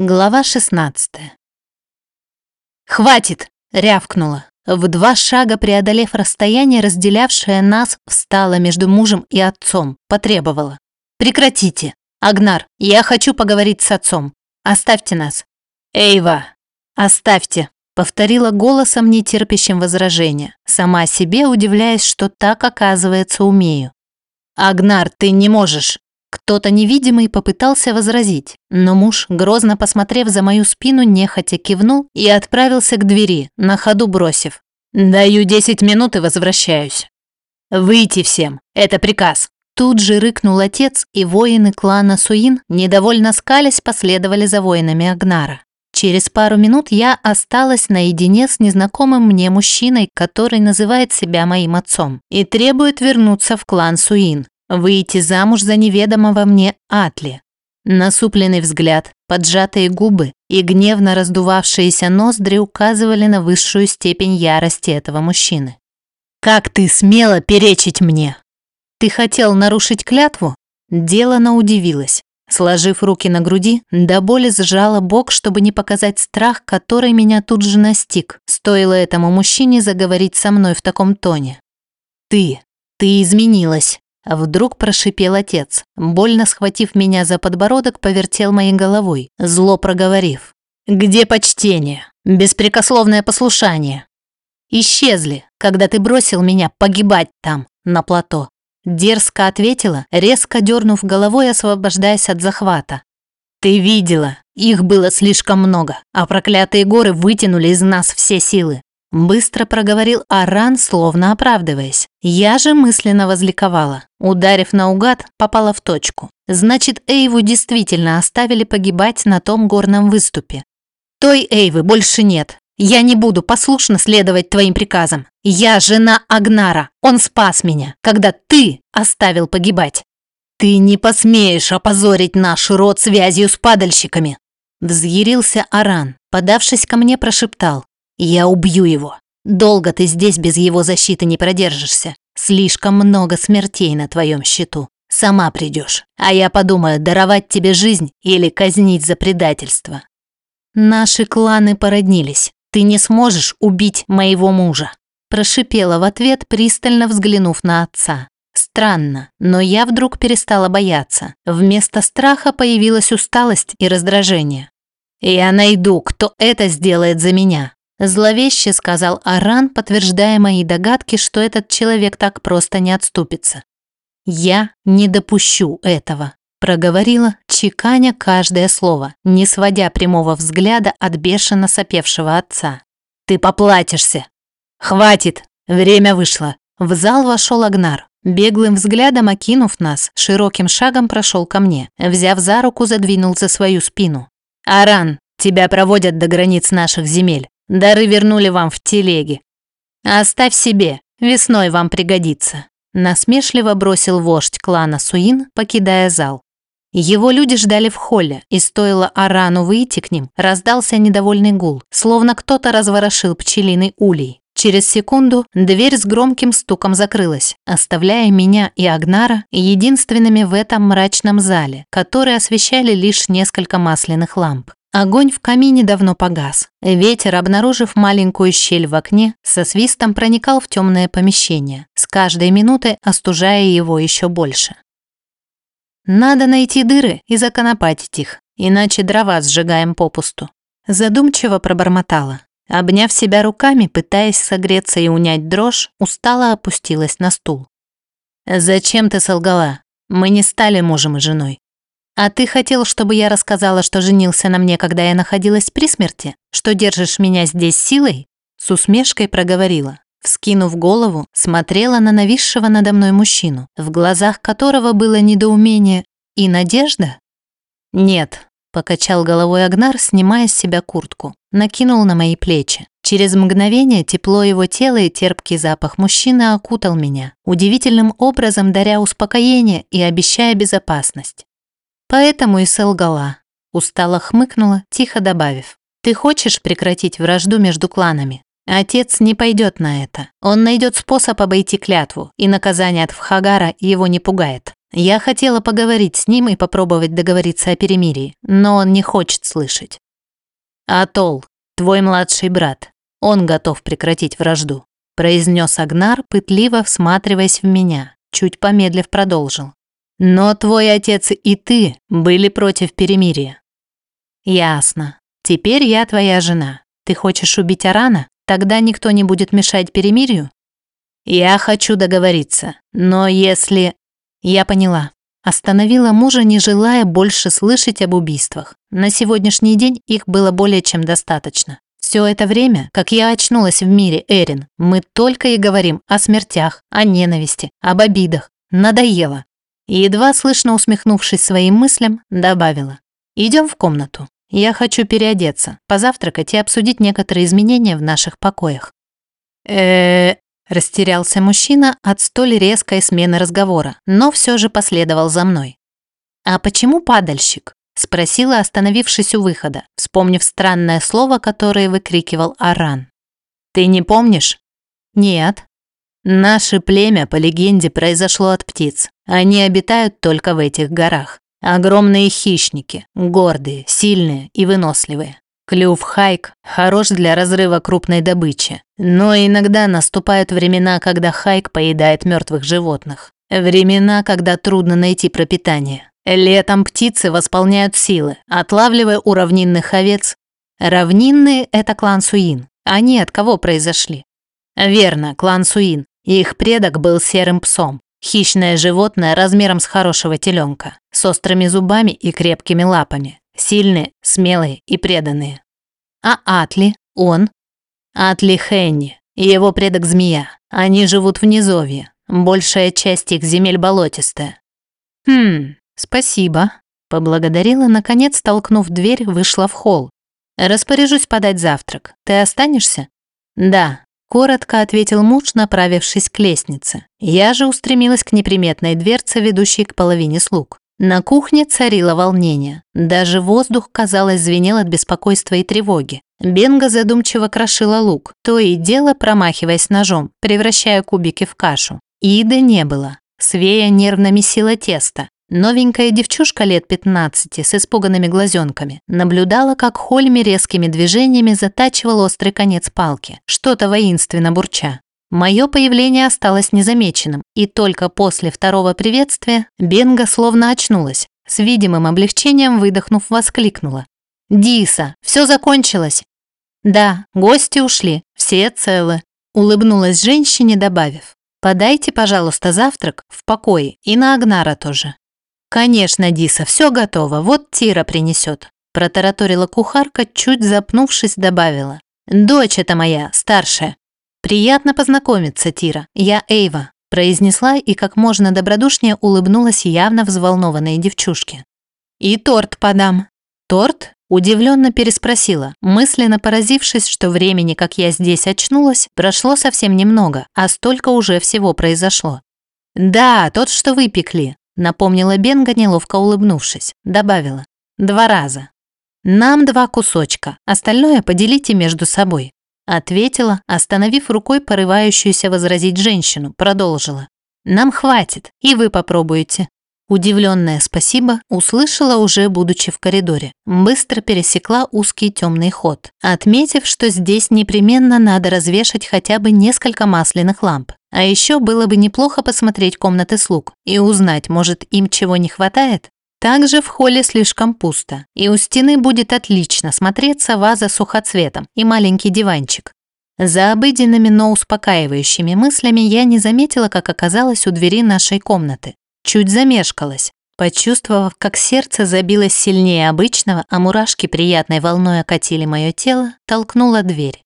Глава 16. «Хватит!» – рявкнула. В два шага преодолев расстояние, разделявшее нас, встала между мужем и отцом, потребовала. «Прекратите! Агнар, я хочу поговорить с отцом. Оставьте нас!» «Эйва! Оставьте!» – повторила голосом, нетерпящим возражения, сама себе удивляясь, что так, оказывается, умею. «Агнар, ты не можешь!» Кто-то невидимый попытался возразить, но муж, грозно посмотрев за мою спину, нехотя кивнул и отправился к двери, на ходу бросив. «Даю десять минут и возвращаюсь». «Выйти всем! Это приказ!» Тут же рыкнул отец, и воины клана Суин, недовольно скались, последовали за воинами Агнара. Через пару минут я осталась наедине с незнакомым мне мужчиной, который называет себя моим отцом, и требует вернуться в клан Суин, выйти замуж за неведомого мне Атли. Насупленный взгляд, поджатые губы и гневно раздувавшиеся ноздри указывали на высшую степень ярости этого мужчины. «Как ты смела перечить мне?» «Ты хотел нарушить клятву?» Делана удивилась. Сложив руки на груди, до боли сжала бок, чтобы не показать страх, который меня тут же настиг. Стоило этому мужчине заговорить со мной в таком тоне. «Ты, ты изменилась. А вдруг прошипел отец, больно схватив меня за подбородок, повертел моей головой, зло проговорив. «Где почтение? Беспрекословное послушание?» «Исчезли, когда ты бросил меня погибать там, на плато». Дерзко ответила, резко дернув головой, освобождаясь от захвата. «Ты видела, их было слишком много, а проклятые горы вытянули из нас все силы. Быстро проговорил Аран, словно оправдываясь. Я же мысленно возликовала. Ударив наугад, попала в точку. Значит, Эйву действительно оставили погибать на том горном выступе. Той Эйвы больше нет. Я не буду послушно следовать твоим приказам. Я жена Агнара. Он спас меня, когда ты оставил погибать. Ты не посмеешь опозорить наш род связью с падальщиками. Взъярился Аран, подавшись ко мне, прошептал. Я убью его. Долго ты здесь без его защиты не продержишься. Слишком много смертей на твоем счету. Сама придешь, а я подумаю, даровать тебе жизнь или казнить за предательство. Наши кланы породнились. Ты не сможешь убить моего мужа. Прошипела в ответ, пристально взглянув на отца. Странно, но я вдруг перестала бояться. Вместо страха появилась усталость и раздражение. Я найду, кто это сделает за меня. Зловеще сказал Аран, подтверждая мои догадки, что этот человек так просто не отступится. «Я не допущу этого», – проговорила, чеканя каждое слово, не сводя прямого взгляда от бешено сопевшего отца. «Ты поплатишься!» «Хватит! Время вышло!» В зал вошел Агнар. Беглым взглядом окинув нас, широким шагом прошел ко мне, взяв за руку, задвинул за свою спину. «Аран, тебя проводят до границ наших земель. Дары вернули вам в телеге. Оставь себе, весной вам пригодится. Насмешливо бросил вождь клана Суин, покидая зал. Его люди ждали в холле, и стоило Арану выйти к ним, раздался недовольный гул, словно кто-то разворошил пчелиный улей. Через секунду дверь с громким стуком закрылась, оставляя меня и Агнара единственными в этом мрачном зале, который освещали лишь несколько масляных ламп. Огонь в камине давно погас. Ветер, обнаружив маленькую щель в окне, со свистом проникал в темное помещение, с каждой минутой остужая его еще больше. Надо найти дыры и законопатить их, иначе дрова сжигаем попусту. Задумчиво пробормотала. Обняв себя руками, пытаясь согреться и унять дрожь, устало опустилась на стул. «Зачем ты солгала? Мы не стали мужем и женой. «А ты хотел, чтобы я рассказала, что женился на мне, когда я находилась при смерти? Что держишь меня здесь силой?» С усмешкой проговорила. Вскинув голову, смотрела на нависшего надо мной мужчину, в глазах которого было недоумение и надежда. «Нет», – покачал головой Агнар, снимая с себя куртку, накинул на мои плечи. Через мгновение тепло его тела и терпкий запах мужчины окутал меня, удивительным образом даря успокоение и обещая безопасность. Поэтому и солгала. Устало хмыкнула, тихо добавив. «Ты хочешь прекратить вражду между кланами? Отец не пойдет на это. Он найдет способ обойти клятву, и наказание от Вхагара его не пугает. Я хотела поговорить с ним и попробовать договориться о перемирии, но он не хочет слышать. Атол, твой младший брат, он готов прекратить вражду, произнес Агнар, пытливо всматриваясь в меня, чуть помедлив продолжил. Но твой отец и ты были против перемирия. Ясно. Теперь я твоя жена. Ты хочешь убить Арана? Тогда никто не будет мешать перемирию? Я хочу договориться, но если... Я поняла. Остановила мужа, не желая больше слышать об убийствах. На сегодняшний день их было более чем достаточно. Все это время, как я очнулась в мире, Эрин, мы только и говорим о смертях, о ненависти, об обидах. Надоело. И едва слышно усмехнувшись своим мыслям, добавила. «Идем в комнату. Я хочу переодеться, позавтракать и обсудить некоторые изменения в наших покоях». э растерялся мужчина от столь резкой смены разговора, но все же последовал за мной. «А почему падальщик?» – спросила, остановившись у выхода, вспомнив странное слово, которое выкрикивал Аран. «Ты не помнишь?» «Нет». «Наше племя, по легенде, произошло от птиц. Они обитают только в этих горах. Огромные хищники, гордые, сильные и выносливые. Клюв хайк хорош для разрыва крупной добычи, но иногда наступают времена, когда хайк поедает мертвых животных. Времена, когда трудно найти пропитание. Летом птицы восполняют силы, отлавливая у равнинных овец. Равнинные – это клан Суин. Они от кого произошли? Верно, клан Суин. Их предок был серым псом. Хищное животное размером с хорошего теленка, с острыми зубами и крепкими лапами. Сильные, смелые и преданные. А Атли, он? Атли Хенни его предок змея. Они живут в низовье. Большая часть их земель болотистая. Хм, спасибо. Поблагодарила, наконец, толкнув дверь, вышла в холл. Распоряжусь подать завтрак. Ты останешься? Да, Коротко ответил муж, направившись к лестнице. Я же устремилась к неприметной дверце, ведущей к половине слуг. На кухне царило волнение. Даже воздух, казалось, звенел от беспокойства и тревоги. Бенга задумчиво крошила лук, то и дело промахиваясь ножом, превращая кубики в кашу. Иды не было. Свея нервно месила тесто. Новенькая девчушка лет 15 с испуганными глазенками наблюдала, как Хольми резкими движениями затачивал острый конец палки, что-то воинственно бурча. Мое появление осталось незамеченным, и только после второго приветствия Бенга словно очнулась, с видимым облегчением выдохнув, воскликнула. «Диса, все закончилось!» «Да, гости ушли, все целы», улыбнулась женщине, добавив. «Подайте, пожалуйста, завтрак в покое и на Агнара тоже». «Конечно, Диса, все готово, вот Тира принесет», протараторила кухарка, чуть запнувшись, добавила. «Дочь это моя, старшая». «Приятно познакомиться, Тира, я Эйва», произнесла и как можно добродушнее улыбнулась явно взволнованной девчушке. «И торт подам». «Торт?» Удивленно переспросила, мысленно поразившись, что времени, как я здесь очнулась, прошло совсем немного, а столько уже всего произошло. «Да, тот, что выпекли. Напомнила Бенга, неловко улыбнувшись. Добавила. Два раза. Нам два кусочка, остальное поделите между собой. Ответила, остановив рукой порывающуюся возразить женщину, продолжила. Нам хватит, и вы попробуете. Удивленная спасибо услышала уже будучи в коридоре. Быстро пересекла узкий темный ход, отметив, что здесь непременно надо развешать хотя бы несколько масляных ламп. А еще было бы неплохо посмотреть комнаты слуг и узнать, может, им чего не хватает. Также в холле слишком пусто, и у стены будет отлично смотреться ваза с сухоцветом и маленький диванчик. За обыденными, но успокаивающими мыслями я не заметила, как оказалась у двери нашей комнаты. Чуть замешкалась, почувствовав, как сердце забилось сильнее обычного, а мурашки приятной волной окатили мое тело, толкнула дверь.